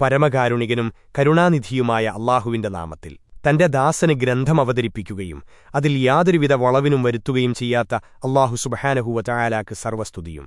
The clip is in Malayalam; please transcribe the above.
പരമകാരുണികനും കരുണാനിധിയുമായ അള്ളാഹുവിന്റെ നാമത്തിൽ. തന്റെ ദാസന് ഗ്രന്ഥം അവതരിപ്പിക്കുകയും അതിൽ യാതൊരുവിധ വളവിനും വരുത്തുകയും ചെയ്യാത്ത അള്ളാഹു സുബഹാനഹുവ ചായാലാക്ക് സർവസ്തുതിയും.